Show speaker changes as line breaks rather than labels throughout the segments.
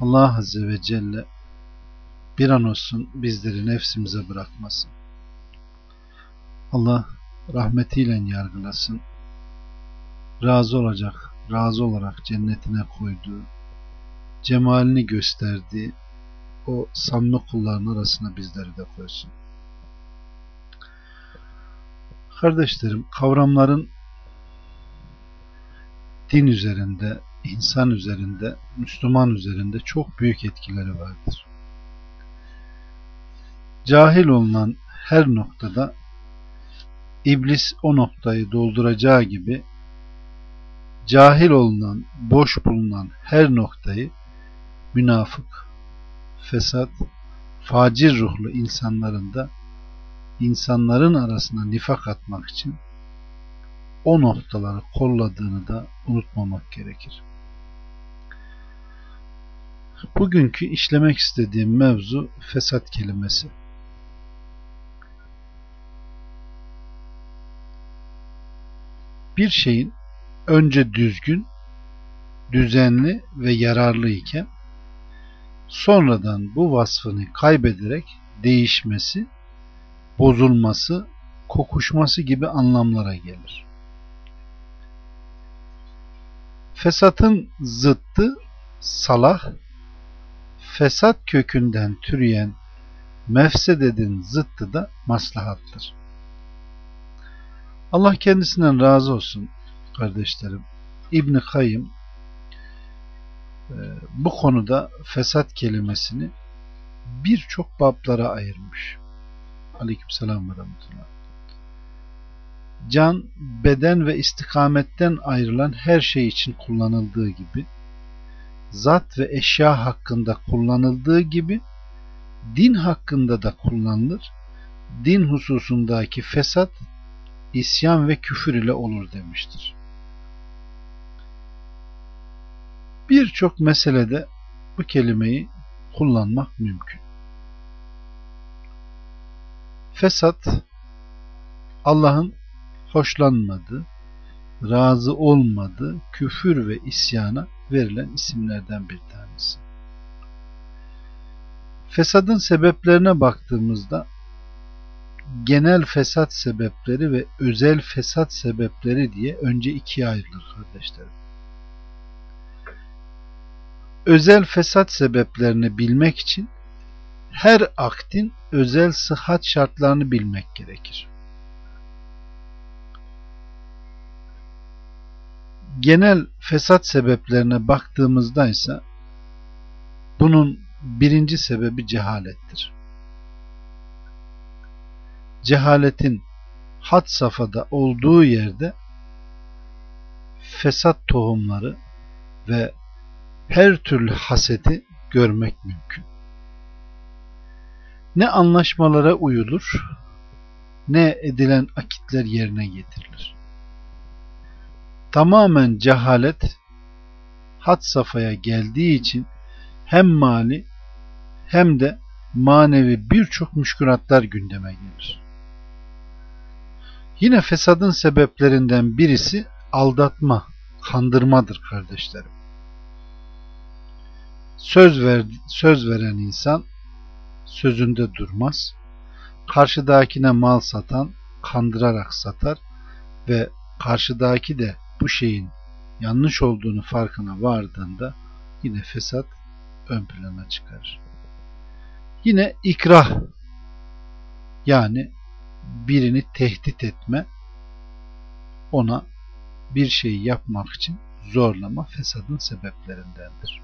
Allah Azze ve Celle bir an olsun bizleri nefsimize bırakmasın. Allah rahmetiyle yargılasın. Razı olacak, razı olarak cennetine koyduğu, cemalini gösterdiği o samimi kulların arasına bizleri de koysun. Kardeşlerim, kavramların din üzerinde, insan üzerinde, Müslüman üzerinde çok büyük etkileri vardır. Cahil olunan her noktada iblis o noktayı dolduracağı gibi cahil olunan, boş bulunan her noktayı münafık, fesat, facir ruhlu insanların da insanların arasına nifak atmak için o noktaları kolladığını da unutmamak gerekir. Bugünkü işlemek istediğim mevzu fesat kelimesi. Bir şeyin önce düzgün, düzenli ve yararlı iken sonradan bu vasfını kaybederek değişmesi, bozulması, kokuşması gibi anlamlara gelir. Fesatın zıttı salah, fesat kökünden türeyen mefsededin zıttı da maslahattır. Allah kendisinden razı olsun kardeşlerim. İbn Kayyım e, bu konuda fesat kelimesini birçok bablara ayırmış. Aleykümselam ve rahmetullah. Can, beden ve istikametten ayrılan her şey için kullanıldığı gibi zat ve eşya hakkında kullanıldığı gibi din hakkında da kullanılır. Din hususundaki fesat isyan ve küfür ile olur demiştir. Birçok meselede bu kelimeyi kullanmak mümkün. Fesat Allah'ın hoşlanmadığı, razı olmadığı küfür ve isyana verilen isimlerden bir tanesi. Fesadın sebeplerine baktığımızda genel fesat sebepleri ve özel fesat sebepleri diye önce ikiye ayrılır kardeşlerim. Özel fesat sebeplerini bilmek için her aktin özel sıhhat şartlarını bilmek gerekir. Genel fesat sebeplerine baktığımızda ise bunun birinci sebebi cehalettir. Cehaletin had safhada olduğu yerde fesat tohumları ve her türlü haseti görmek mümkün. Ne anlaşmalara uyulur, ne edilen akitler yerine getirilir tamamen cehalet had safhaya geldiği için hem mali hem de manevi birçok müşkülatlar gündeme gelir. Yine fesadın sebeplerinden birisi aldatma, kandırmadır kardeşlerim. Söz, ver, söz veren insan sözünde durmaz. Karşıdakine mal satan kandırarak satar ve karşıdaki de bu şeyin yanlış olduğunu farkına vardığında yine fesat ön plana çıkarır. Yine ikrah yani birini tehdit etme ona bir şeyi yapmak için zorlama fesadın sebeplerindendir.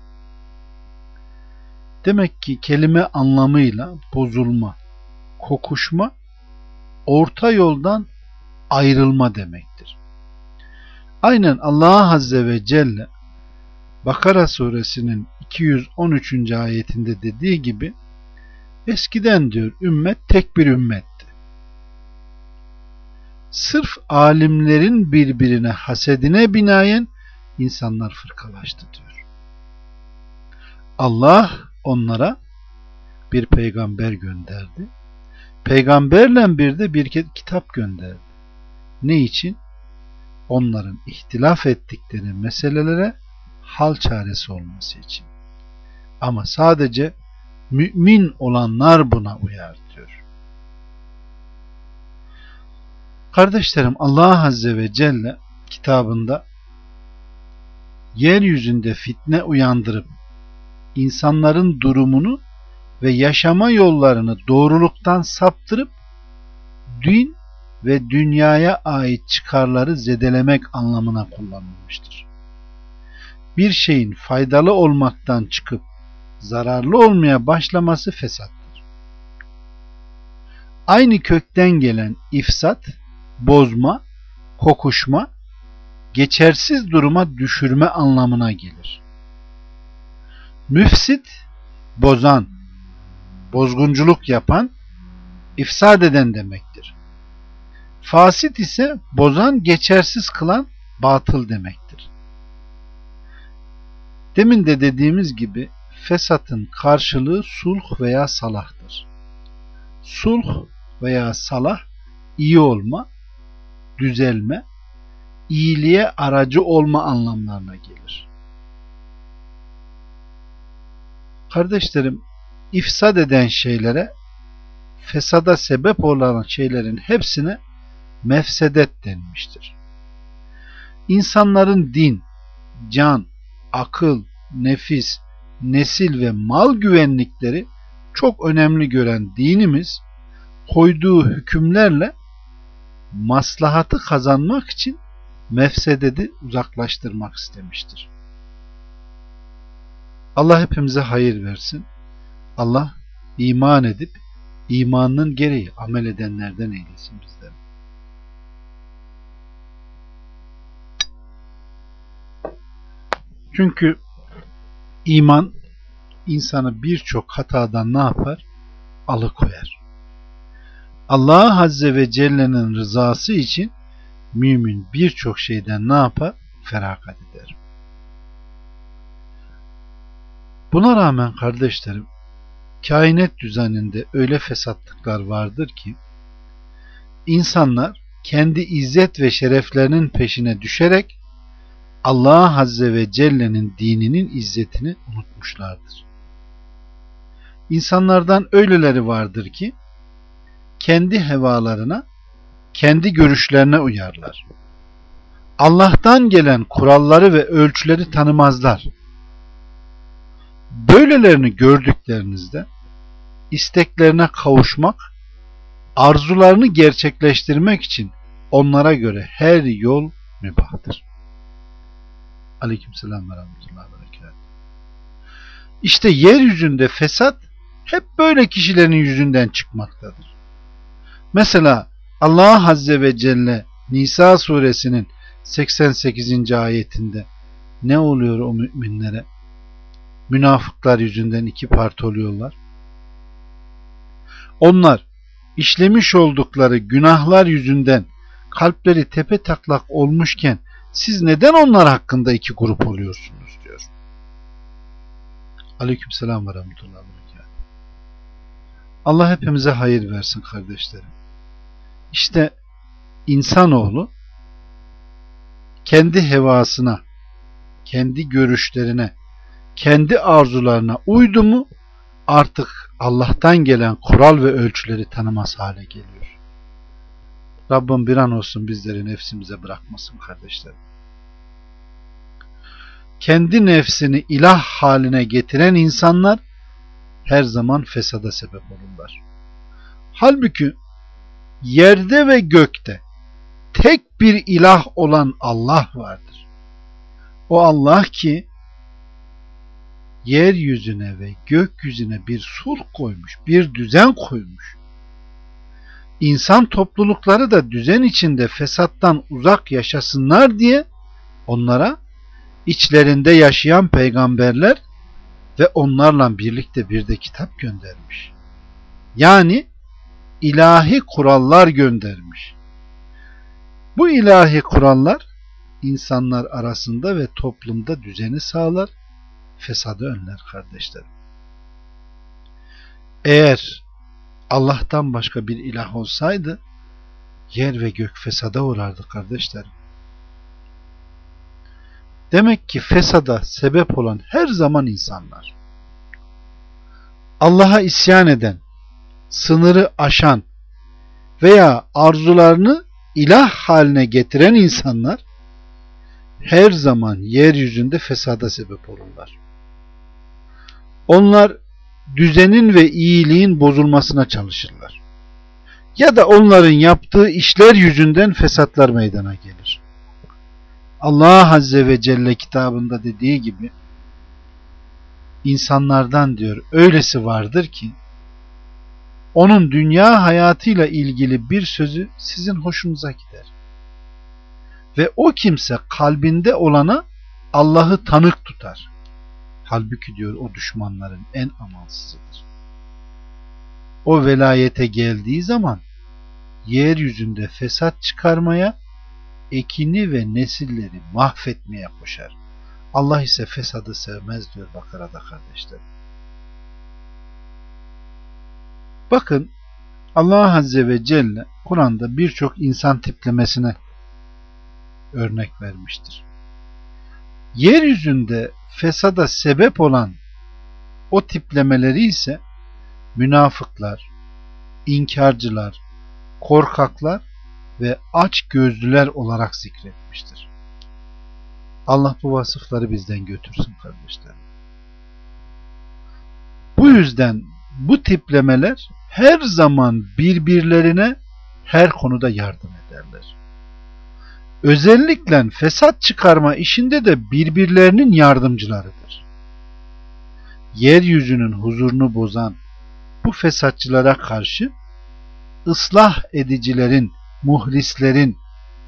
Demek ki kelime anlamıyla bozulma, kokuşma, orta yoldan ayrılma demektir. Aynen Allah Azze ve Celle Bakara suresinin 213. ayetinde dediği gibi eskiden diyor ümmet tek bir ümmetti. Sırf alimlerin birbirine hasedine binaen insanlar fırkalaştı diyor. Allah onlara bir peygamber gönderdi. Peygamberle bir de bir kitap gönderdi. Ne için? Onların ihtilaf ettikleri meselelere hal çaresi olması için. Ama sadece mümin olanlar buna uyar diyor. Kardeşlerim Allah Azze ve Celle kitabında yeryüzünde fitne uyandırıp insanların durumunu ve yaşama yollarını doğruluktan saptırıp din ve dünyaya ait çıkarları zedelemek anlamına kullanılmıştır. Bir şeyin faydalı olmaktan çıkıp zararlı olmaya başlaması fesattır. Aynı kökten gelen ifsat, bozma, kokuşma, geçersiz duruma düşürme anlamına gelir. Müfsit, bozan, bozgunculuk yapan, ifsad eden demektir. Fasit ise bozan, geçersiz kılan, batıl demektir. Demin de dediğimiz gibi fesatın karşılığı sulh veya salahtır. Sulh veya salah iyi olma, düzelme, iyiliğe aracı olma anlamlarına gelir. Kardeşlerim, ifsad eden şeylere, fesada sebep olan şeylerin hepsine mefsedet denmiştir. İnsanların din, can, akıl, nefis, nesil ve mal güvenlikleri çok önemli gören dinimiz koyduğu hükümlerle maslahatı kazanmak için mefsededi uzaklaştırmak istemiştir. Allah hepimize hayır versin. Allah iman edip imanının gereği amel edenlerden eylesin bizleri. Çünkü iman insanı birçok hatadan ne yapar? Alıkoyar. Allah Azze ve Celle'nin rızası için mümin birçok şeyden ne yapar? Feragat eder. Buna rağmen kardeşlerim, kainat düzeninde öyle fesatlıklar vardır ki, insanlar kendi izzet ve şereflerinin peşine düşerek Allah Azze ve Celle'nin dininin izzetini unutmuşlardır. İnsanlardan öyleleri vardır ki, kendi hevalarına, kendi görüşlerine uyarlar. Allah'tan gelen kuralları ve ölçüleri tanımazlar. Böylelerini gördüklerinizde isteklerine kavuşmak, arzularını gerçekleştirmek için onlara göre her yol mübahtır. Aleykümselam ve rahmetullahi ve İşte yeryüzünde fesat hep böyle kişilerin yüzünden çıkmaktadır. Mesela Allah Azze ve Celle Nisa suresinin 88. ayetinde ne oluyor o müminlere? Münafıklar yüzünden iki parti oluyorlar. Onlar işlemiş oldukları günahlar yüzünden kalpleri tepe taklak olmuşken siz neden onlar hakkında iki grup oluyorsunuz diyor. Aleykümselam ve rahmetullah Allah hepimize hayır versin kardeşlerim. İşte insanoğlu kendi hevasına, kendi görüşlerine, kendi arzularına uydu mu artık Allah'tan gelen kural ve ölçüleri tanımaz hale geliyor. Rabbim bir an olsun bizleri nefsimize bırakmasın kardeşlerim. Kendi nefsini ilah haline getiren insanlar her zaman fesada sebep olurlar. Halbuki yerde ve gökte tek bir ilah olan Allah vardır. O Allah ki yeryüzüne ve gökyüzüne bir sulh koymuş, bir düzen koymuş. İnsan toplulukları da düzen içinde fesattan uzak yaşasınlar diye onlara içlerinde yaşayan peygamberler ve onlarla birlikte bir de kitap göndermiş. Yani ilahi kurallar göndermiş. Bu ilahi kurallar insanlar arasında ve toplumda düzeni sağlar, fesadı önler kardeşlerim. Eğer Allah'tan başka bir ilah olsaydı yer ve gök fesada uğrardı kardeşlerim. Demek ki fesada sebep olan her zaman insanlar. Allah'a isyan eden, sınırı aşan veya arzularını ilah haline getiren insanlar her zaman yeryüzünde fesada sebep olurlar. Onlar düzenin ve iyiliğin bozulmasına çalışırlar. Ya da onların yaptığı işler yüzünden fesatlar meydana gelir. Allah Azze ve Celle kitabında dediği gibi insanlardan diyor öylesi vardır ki onun dünya hayatıyla ilgili bir sözü sizin hoşunuza gider. Ve o kimse kalbinde olana Allah'ı tanık tutar. Halbuki diyor o düşmanların en amansızıdır. O velayete geldiği zaman yeryüzünde fesat çıkarmaya, ekini ve nesilleri mahvetmeye koşar. Allah ise fesadı sevmez diyor Bakara'da kardeşlerim. Bakın Allah Azze ve Celle Kur'an'da birçok insan tiplemesine örnek vermiştir. Yeryüzünde fesada sebep olan o tiplemeleri ise münafıklar, inkarcılar, korkaklar ve aç gözlüler olarak zikretmiştir. Allah bu vasıfları bizden götürsün kardeşlerim. Bu yüzden bu tiplemeler her zaman birbirlerine her konuda yardım ederler. Özellikle fesat çıkarma işinde de birbirlerinin yardımcılarıdır. Yeryüzünün huzurunu bozan bu fesatçılara karşı ıslah edicilerin, muhlislerin,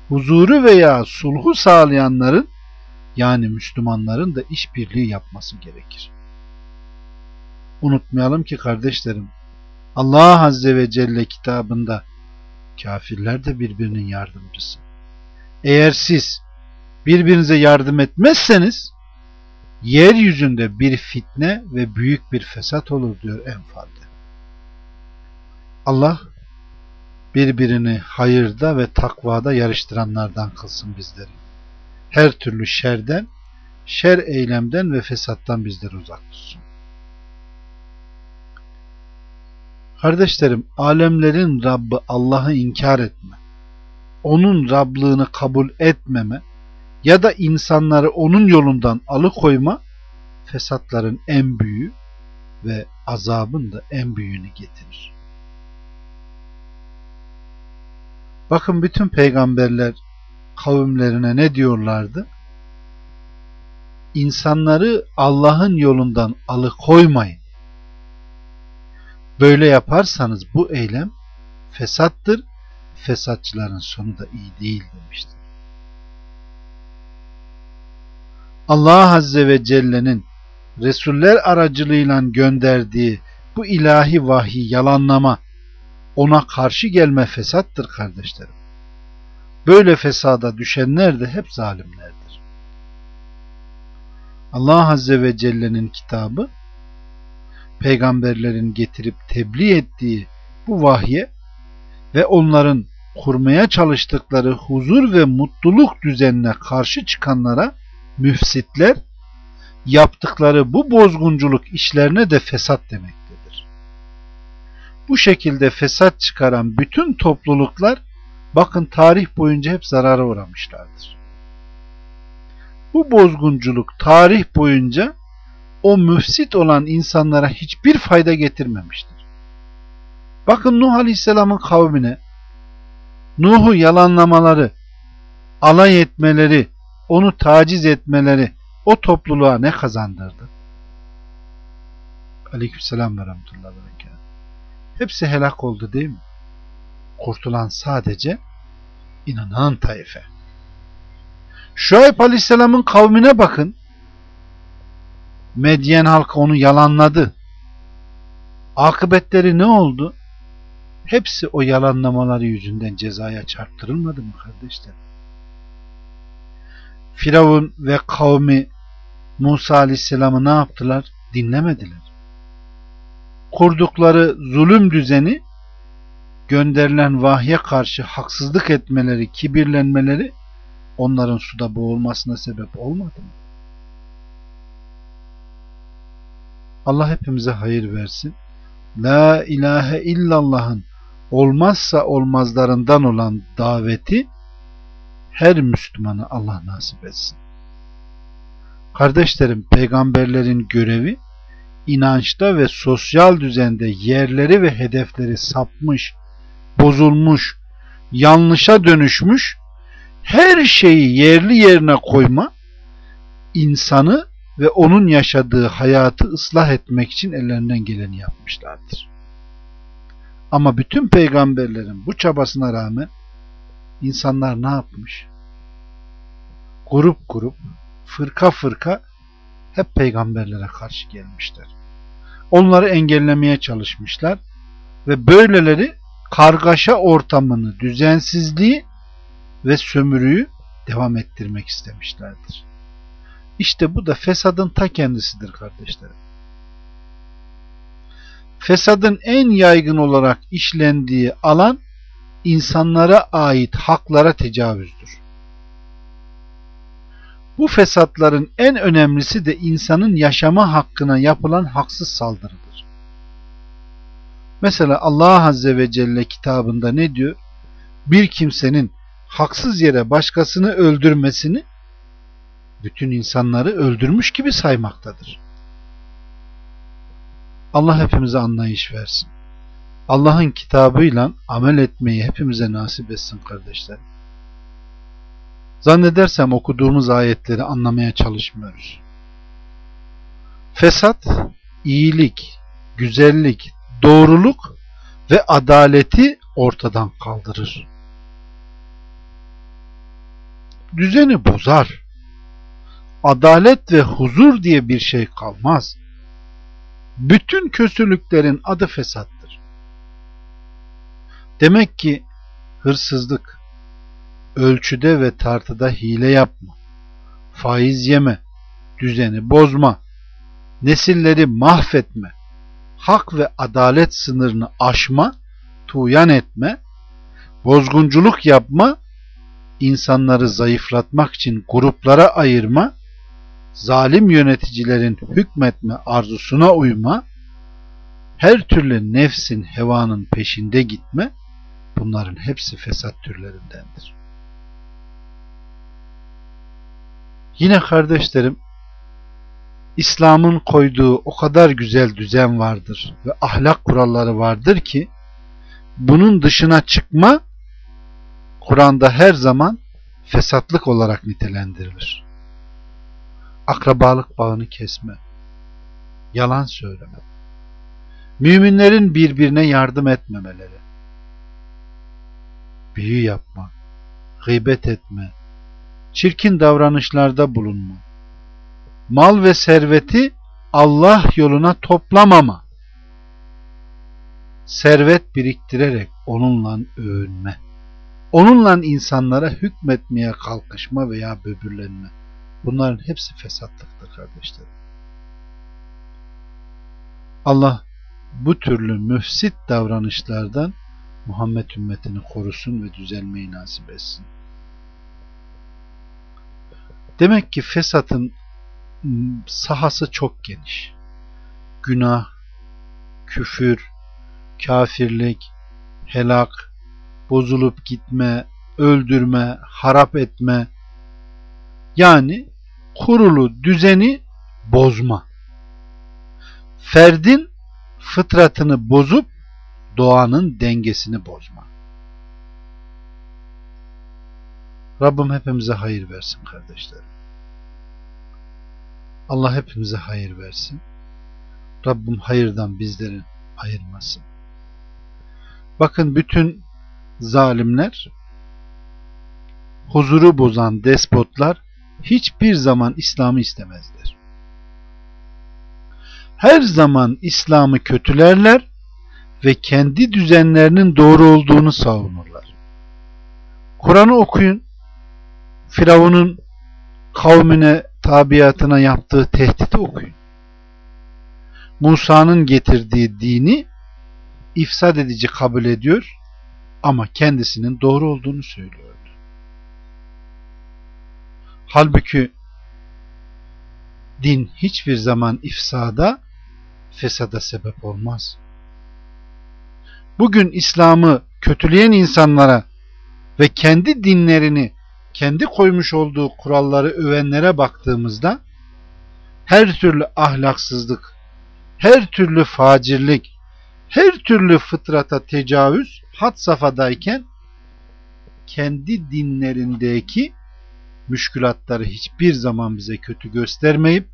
huzuru veya sulhu sağlayanların yani Müslümanların da işbirliği yapması gerekir. Unutmayalım ki kardeşlerim Allah Azze ve Celle kitabında kafirler de birbirinin yardımcısı. Eğer siz birbirinize yardım etmezseniz yeryüzünde bir fitne ve büyük bir fesat olur diyor Enfal'de. Allah birbirini hayırda ve takvada yarıştıranlardan kılsın bizleri. Her türlü şerden, şer eylemden ve fesattan bizleri uzak tutsun. Kardeşlerim, alemlerin Rabbi Allah'ı inkar etme, onun Rablığını kabul etmeme ya da insanları onun yolundan alıkoyma fesatların en büyüğü ve azabın da en büyüğünü getirir. Bakın bütün peygamberler kavimlerine ne diyorlardı? İnsanları Allah'ın yolundan alıkoymayın. Böyle yaparsanız bu eylem fesattır. Fesatçıların sonu da iyi değil demiştir. Allah Azze ve Celle'nin Resuller aracılığıyla gönderdiği bu ilahi vahyi yalanlama, ona karşı gelme fesattır kardeşlerim. Böyle fesada düşenler de hep zalimlerdir. Allah Azze ve Celle'nin kitabı peygamberlerin getirip tebliğ ettiği bu vahye ve onların kurmaya çalıştıkları huzur ve mutluluk düzenine karşı çıkanlara müfsitler yaptıkları bu bozgunculuk işlerine de fesat demektedir. Bu şekilde fesat çıkaran bütün topluluklar bakın tarih boyunca hep zarara uğramışlardır. bu bozgunculuk tarih boyunca o müfsit olan insanlara hiçbir fayda getirmemiştir. Bakın Nuh Aleyhisselam'ın kavmine Nuh'u yalanlamaları, alay etmeleri, onu taciz etmeleri o topluluğa ne kazandırdı? Aleykümselam ve rahmetullahi Hepsi helak oldu değil mi? Kurtulan sadece inanan taife. Şuayb Aleyhisselam'ın kavmine bakın. Medyen halkı onu yalanladı. Akıbetleri ne oldu? Hepsi o yalanlamaları yüzünden cezaya çarptırılmadı mı kardeşler? Firavun ve kavmi Musa Aleyhisselam'ı ne yaptılar? Dinlemediler. Kurdukları zulüm düzeni gönderilen vahye karşı haksızlık etmeleri, kibirlenmeleri onların suda boğulmasına sebep olmadı mı? Allah hepimize hayır versin. La ilahe illallah'ın olmazsa olmazlarından olan daveti her Müslümanı Allah nasip etsin. Kardeşlerim, peygamberlerin görevi inançta ve sosyal düzende yerleri ve hedefleri sapmış, bozulmuş, yanlışa dönüşmüş, her şeyi yerli yerine koyma, insanı ve onun yaşadığı hayatı ıslah etmek için ellerinden geleni yapmışlardır. Ama bütün peygamberlerin bu çabasına rağmen insanlar ne yapmış? Grup grup, fırka fırka hep peygamberlere karşı gelmişler. Onları engellemeye çalışmışlar ve böyleleri kargaşa ortamını, düzensizliği ve sömürüyü devam ettirmek istemişlerdir. İşte bu da fesadın ta kendisidir kardeşlerim. Fesadın en yaygın olarak işlendiği alan insanlara ait haklara tecavüzdür. Bu fesatların en önemlisi de insanın yaşama hakkına yapılan haksız saldırıdır. Mesela Allah Azze ve Celle kitabında ne diyor? Bir kimsenin haksız yere başkasını öldürmesini bütün insanları öldürmüş gibi saymaktadır. Allah hepimize anlayış versin. Allah'ın kitabıyla amel etmeyi hepimize nasip etsin kardeşler. Zannedersem okuduğumuz ayetleri anlamaya çalışmıyoruz. Fesat, iyilik, güzellik, doğruluk ve adaleti ortadan kaldırır. Düzeni bozar. Adalet ve huzur diye bir şey kalmaz. Bütün kötülüklerin adı fesattır. Demek ki hırsızlık, ölçüde ve tartıda hile yapma, faiz yeme, düzeni bozma, nesilleri mahvetme, hak ve adalet sınırını aşma, tuğyan etme, bozgunculuk yapma, insanları zayıflatmak için gruplara ayırma, zalim yöneticilerin hükmetme arzusuna uyma, her türlü nefsin, hevanın peşinde gitme, bunların hepsi fesat türlerindendir. Yine kardeşlerim, İslam'ın koyduğu o kadar güzel düzen vardır ve ahlak kuralları vardır ki bunun dışına çıkma Kur'an'da her zaman fesatlık olarak nitelendirilir. Akrabalık bağını kesme, yalan söyleme, müminlerin birbirine yardım etmemeleri, büyü yapma, gıybet etme, çirkin davranışlarda bulunma, mal ve serveti Allah yoluna toplamama, servet biriktirerek onunla övünme, onunla insanlara hükmetmeye kalkışma veya böbürlenme, bunların hepsi fesatlıktır kardeşlerim. Allah bu türlü müfsit davranışlardan Muhammed ümmetini korusun ve düzelmeyi nasip etsin. Demek ki fesatın sahası çok geniş. Günah, küfür, kafirlik, helak, bozulup gitme, öldürme, harap etme. Yani kurulu düzeni bozma. Ferdin fıtratını bozup doğanın dengesini bozma. Rabbim hepimize hayır versin kardeşlerim. Allah hepimize hayır versin. Rabbim hayırdan bizlerin ayırmasın. Bakın bütün zalimler, huzuru bozan despotlar hiçbir zaman İslam'ı istemezler. Her zaman İslam'ı kötülerler ve kendi düzenlerinin doğru olduğunu savunurlar. Kur'an'ı okuyun. Firavun'un kavmine, tabiatına yaptığı tehdidi okuyun. Musa'nın getirdiği dini ifsad edici kabul ediyor ama kendisinin doğru olduğunu söylüyordu. Halbuki din hiçbir zaman ifsada, fesada sebep olmaz. Bugün İslam'ı kötüleyen insanlara ve kendi dinlerini, kendi koymuş olduğu kuralları övenlere baktığımızda her türlü ahlaksızlık, her türlü facirlik, her türlü fıtrata tecavüz had safadayken kendi dinlerindeki müşkülatları hiçbir zaman bize kötü göstermeyip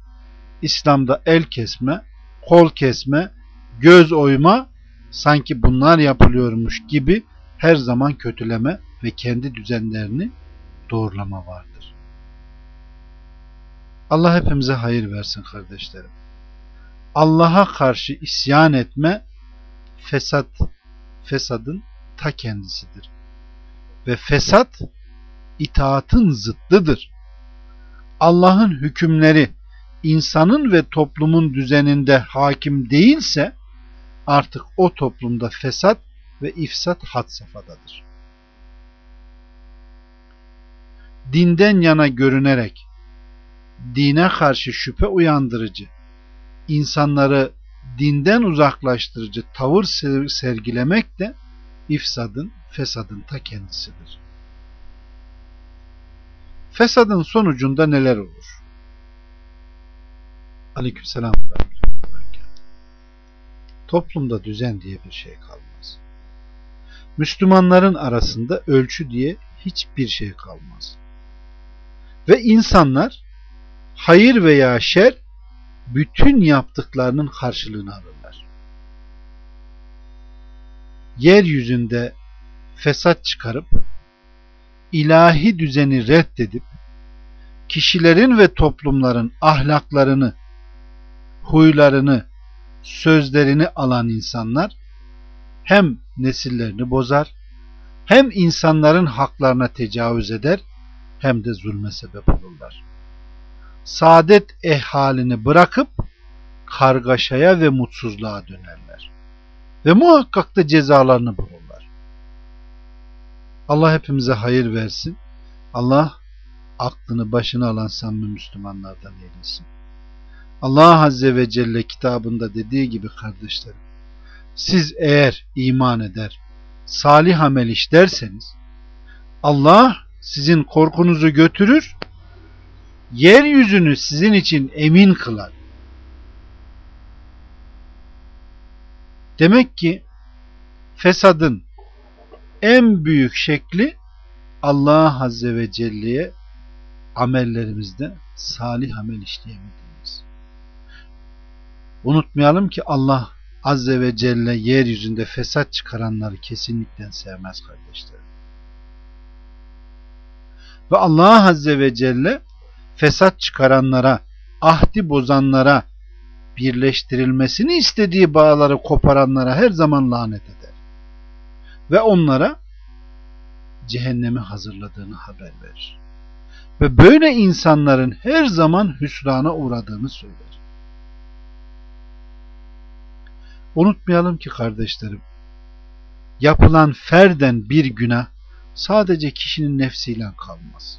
İslam'da el kesme, kol kesme, göz oyma sanki bunlar yapılıyormuş gibi her zaman kötüleme ve kendi düzenlerini doğrulama vardır. Allah hepimize hayır versin kardeşlerim. Allah'a karşı isyan etme fesat, fesadın ta kendisidir. Ve fesat itaatın zıttıdır. Allah'ın hükümleri insanın ve toplumun düzeninde hakim değilse artık o toplumda fesat ve ifsat had safhadadır. Dinden yana görünerek dine karşı şüphe uyandırıcı, insanları dinden uzaklaştırıcı tavır sergilemek de ifsadın, fesadın ta kendisidir. Fesadın sonucunda neler olur? Aleykümselam. Toplumda düzen diye bir şey kalmaz. Müslümanların arasında ölçü diye hiçbir şey kalmaz. Ve insanlar hayır veya şer bütün yaptıklarının karşılığını alırlar. Yeryüzünde fesat çıkarıp ilahi düzeni reddedip kişilerin ve toplumların ahlaklarını, huylarını, sözlerini alan insanlar hem nesillerini bozar, hem insanların haklarına tecavüz eder, hem de zulme sebep olurlar. Saadet ehhalini bırakıp kargaşaya ve mutsuzluğa dönerler. Ve muhakkak da cezalarını bulurlar. Allah hepimize hayır versin. Allah aklını başına alan samimi Müslümanlardan eylesin. Allah Azze ve Celle kitabında dediği gibi kardeşlerim, siz eğer iman eder, salih amel işlerseniz, Allah sizin korkunuzu götürür, yeryüzünü sizin için emin kılar. Demek ki fesadın, en büyük şekli Allah Azze ve Celle'ye amellerimizde salih amel işleyemediğimiz. Unutmayalım ki Allah Azze ve Celle yeryüzünde fesat çıkaranları kesinlikle sevmez kardeşlerim. Ve Allah Azze ve Celle fesat çıkaranlara, ahdi bozanlara, birleştirilmesini istediği bağları koparanlara her zaman lanet eder ve onlara cehennemi hazırladığını haber verir. Ve böyle insanların her zaman hüsrana uğradığını söyler. Unutmayalım ki kardeşlerim, yapılan ferden bir günah sadece kişinin nefsiyle kalmaz.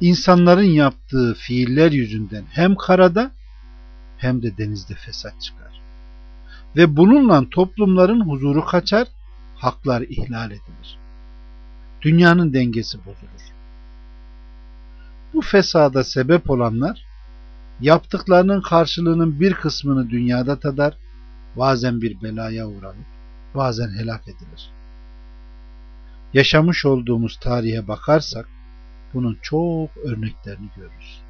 İnsanların yaptığı fiiller yüzünden hem karada hem de denizde fesat çıkar. Ve bununla toplumların huzuru kaçar haklar ihlal edilir. Dünyanın dengesi bozulur. Bu fesada sebep olanlar yaptıklarının karşılığının bir kısmını dünyada tadar, bazen bir belaya uğranır, bazen helak edilir. Yaşamış olduğumuz tarihe bakarsak bunun çok örneklerini görürüz.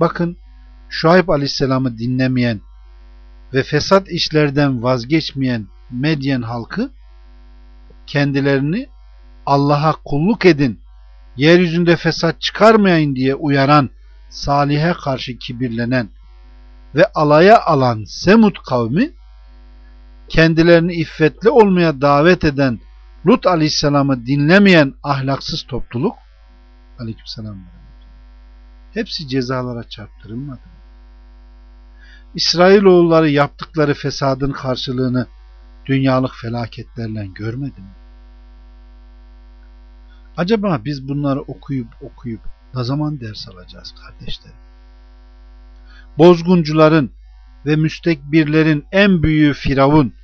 Bakın Şuayb Aleyhisselam'ı dinlemeyen ve fesat işlerden vazgeçmeyen Medyen halkı kendilerini Allah'a kulluk edin, yeryüzünde fesat çıkarmayın diye uyaran, Salih'e karşı kibirlenen ve alaya alan Semud kavmi kendilerini iffetli olmaya davet eden Lut aleyhisselamı dinlemeyen ahlaksız topluluk aleykümselam hepsi cezalara çarptırılmadı. İsrailoğulları yaptıkları fesadın karşılığını dünyalık felaketlerle görmedi mi? Acaba biz bunları okuyup okuyup ne zaman ders alacağız kardeşlerim? Bozguncuların ve müstekbirlerin en büyüğü Firavun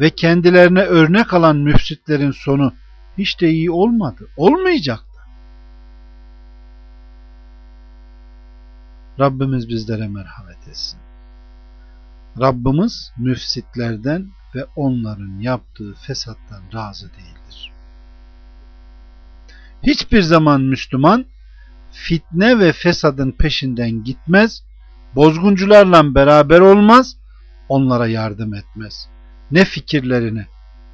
ve kendilerine örnek alan müfsitlerin sonu hiç de iyi olmadı. Olmayacak da. Rabbimiz bizlere merhamet etsin. Rabbimiz müfsitlerden ve onların yaptığı fesattan razı değildir. Hiçbir zaman Müslüman fitne ve fesadın peşinden gitmez, bozguncularla beraber olmaz, onlara yardım etmez. Ne fikirlerine,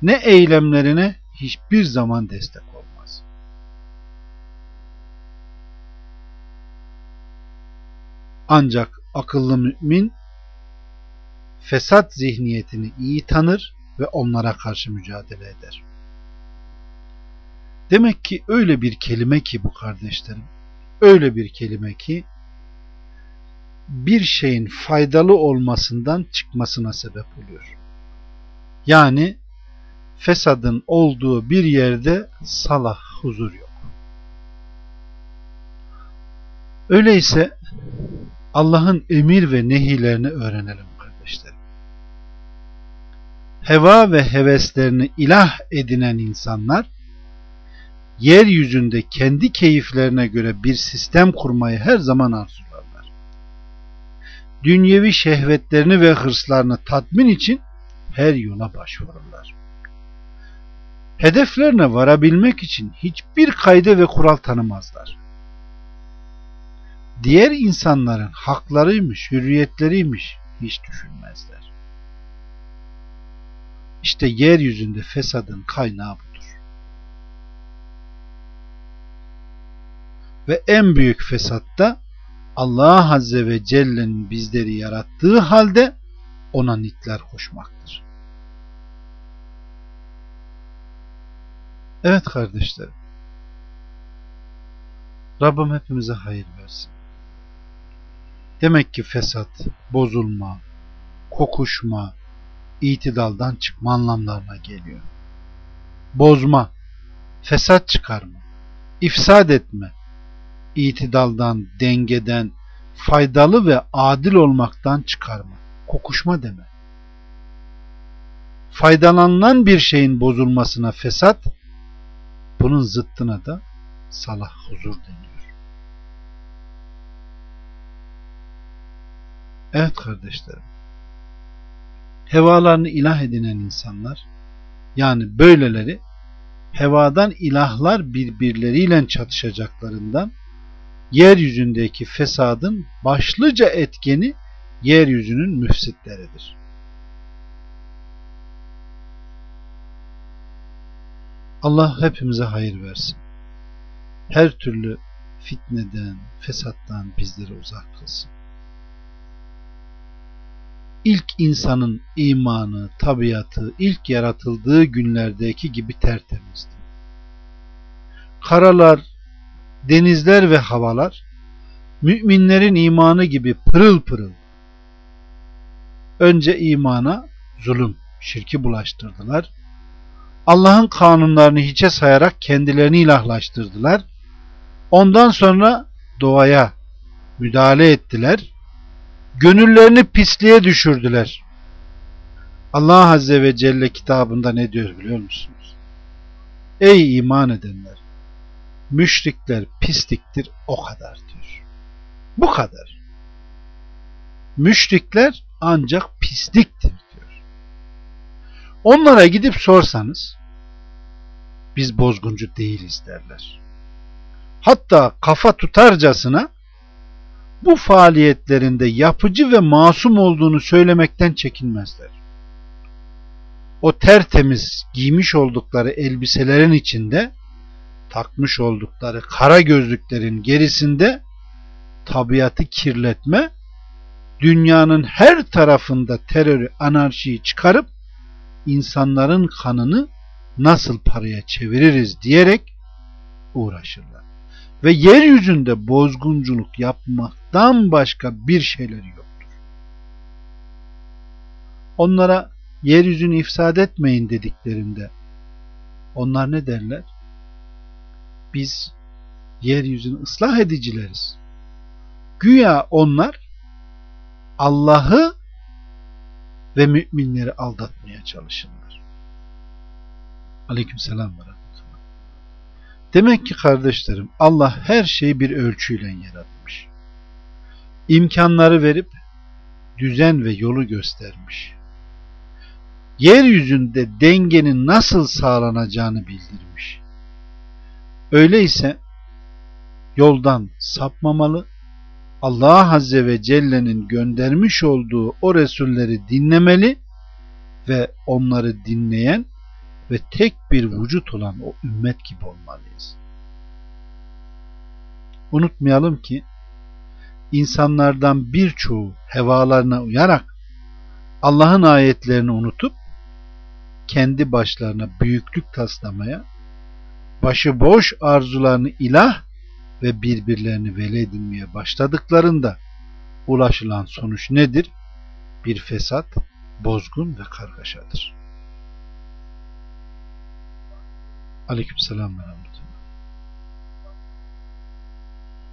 ne eylemlerine hiçbir zaman destek olmaz. Ancak akıllı mümin fesat zihniyetini iyi tanır ve onlara karşı mücadele eder. Demek ki öyle bir kelime ki bu kardeşlerim, öyle bir kelime ki bir şeyin faydalı olmasından çıkmasına sebep oluyor. Yani fesadın olduğu bir yerde salah, huzur yok. Öyleyse Allah'ın emir ve nehilerini öğrenelim kardeşlerim. Heva ve heveslerini ilah edinen insanlar yeryüzünde kendi keyiflerine göre bir sistem kurmayı her zaman arzularlar. Dünyevi şehvetlerini ve hırslarını tatmin için her yola başvururlar. Hedeflerine varabilmek için hiçbir kayda ve kural tanımazlar. Diğer insanların haklarıymış, hürriyetleriymiş hiç düşünmezler. İşte yeryüzünde fesadın kaynağı budur. Ve en büyük fesatta Allah Azze ve Celle'nin bizleri yarattığı halde ona nitler koşmaktır. Evet kardeşlerim. Rabbim hepimize hayır versin. Demek ki fesat, bozulma, kokuşma, itidaldan çıkma anlamlarına geliyor. Bozma, fesat çıkarma, ifsad etme, itidaldan, dengeden, faydalı ve adil olmaktan çıkarma, kokuşma deme. Faydalanılan bir şeyin bozulmasına fesat, bunun zıttına da salah huzur deniyor. Evet kardeşlerim. Hevalarını ilah edinen insanlar yani böyleleri hevadan ilahlar birbirleriyle çatışacaklarından yeryüzündeki fesadın başlıca etkeni yeryüzünün müfsitleridir. Allah hepimize hayır versin. Her türlü fitneden, fesattan bizleri uzak kılsın. İlk insanın imanı, tabiatı ilk yaratıldığı günlerdeki gibi tertemizdi. Karalar, denizler ve havalar müminlerin imanı gibi pırıl pırıl. Önce imana zulüm, şirki bulaştırdılar. Allah'ın kanunlarını hiçe sayarak kendilerini ilahlaştırdılar. Ondan sonra doğaya müdahale ettiler. Gönüllerini pisliğe düşürdüler. Allah Azze ve Celle kitabında ne diyor biliyor musunuz? Ey iman edenler! Müşrikler pisliktir o kadar diyor. Bu kadar. Müşrikler ancak pisliktir diyor. Onlara gidip sorsanız biz bozguncu değiliz derler. Hatta kafa tutarcasına bu faaliyetlerinde yapıcı ve masum olduğunu söylemekten çekinmezler. O tertemiz giymiş oldukları elbiselerin içinde takmış oldukları kara gözlüklerin gerisinde tabiatı kirletme, dünyanın her tarafında terörü, anarşiyi çıkarıp insanların kanını nasıl paraya çeviririz diyerek uğraşırlar. Ve yeryüzünde bozgunculuk yapmaktan başka bir şeyleri yoktur. Onlara yeryüzünü ifsad etmeyin dediklerinde onlar ne derler? Biz yeryüzünü ıslah edicileriz. Güya onlar Allah'ı ve müminleri aldatmaya çalışırlar. Aleykümselam ve rahmetullah. Demek ki kardeşlerim Allah her şeyi bir ölçüyle yaratmış. İmkanları verip düzen ve yolu göstermiş. Yeryüzünde dengenin nasıl sağlanacağını bildirmiş. Öyleyse yoldan sapmamalı, Allah Azze ve Celle'nin göndermiş olduğu o Resulleri dinlemeli ve onları dinleyen ve tek bir vücut olan o ümmet gibi olmalıyız. Unutmayalım ki insanlardan birçoğu hevalarına uyarak Allah'ın ayetlerini unutup kendi başlarına büyüklük taslamaya, başıboş arzularını ilah ve birbirlerini veli edinmeye başladıklarında ulaşılan sonuç nedir? Bir fesat, bozgun ve kargaşadır. Aleykümselam ve rahmetullah.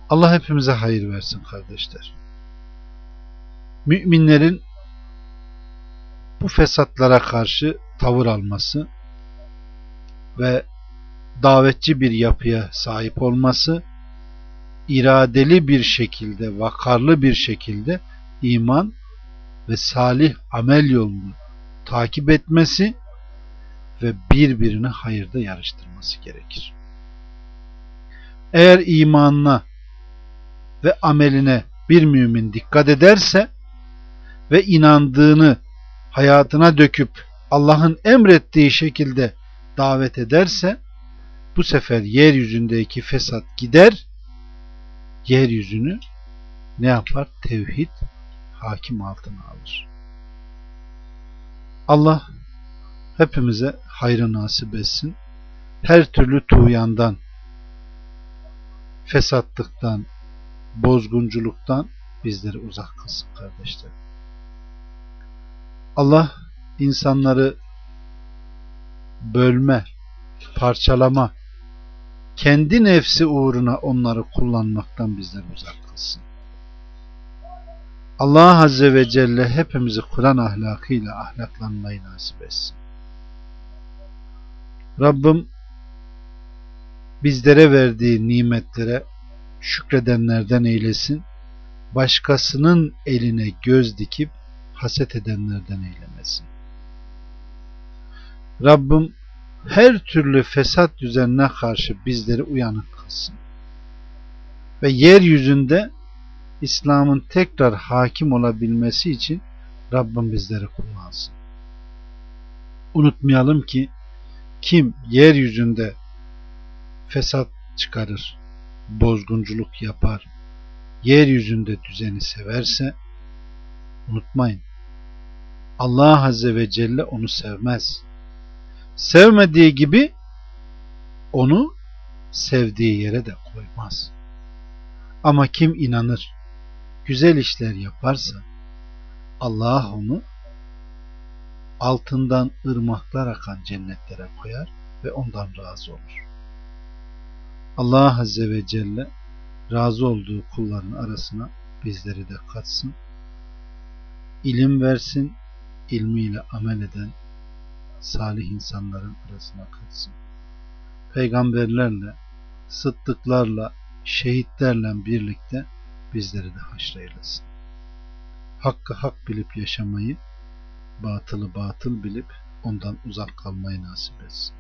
Allah hepimize hayır versin kardeşler. Müminlerin bu fesatlara karşı tavır alması ve davetçi bir yapıya sahip olması iradeli bir şekilde, vakarlı bir şekilde iman ve salih amel yolunu takip etmesi ve birbirini hayırda yarıştırması gerekir. Eğer imanına ve ameline bir mümin dikkat ederse ve inandığını hayatına döküp Allah'ın emrettiği şekilde davet ederse bu sefer yeryüzündeki fesat gider yeryüzünü ne yapar? Tevhid hakim altına alır. Allah hepimize hayrı nasip etsin. Her türlü tuğyandan, fesatlıktan, bozgunculuktan bizleri uzak kılsın kardeşler. Allah insanları bölme, parçalama, kendi nefsi uğruna onları kullanmaktan bizleri uzak kılsın. Allah Azze ve Celle hepimizi Kur'an ahlakıyla ahlaklanmayı nasip etsin. Rabbim bizlere verdiği nimetlere şükredenlerden eylesin. Başkasının eline göz dikip haset edenlerden eylemesin. Rabbim her türlü fesat düzenine karşı bizleri uyanık kılsın. Ve yeryüzünde İslam'ın tekrar hakim olabilmesi için Rabbim bizleri kullansın. Unutmayalım ki kim yeryüzünde fesat çıkarır, bozgunculuk yapar, yeryüzünde düzeni severse unutmayın Allah Azze ve Celle onu sevmez sevmediği gibi onu sevdiği yere de koymaz. Ama kim inanır, güzel işler yaparsa Allah onu altından ırmaklar akan cennetlere koyar ve ondan razı olur. Allah Azze ve Celle razı olduğu kulların arasına bizleri de katsın. İlim versin, ilmiyle amel eden salih insanların arasına katsın. Peygamberlerle, sıddıklarla, şehitlerle birlikte bizleri de haşreylesin. Hakkı hak bilip yaşamayı, batılı batıl bilip ondan uzak kalmayı nasip etsin.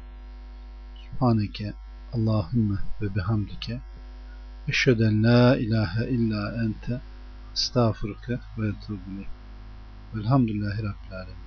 Subhaneke Allahümme ve bihamdike Eşheden la ilahe illa ente estağfurke ve etubile. Velhamdülillahi Rabbil Alemin.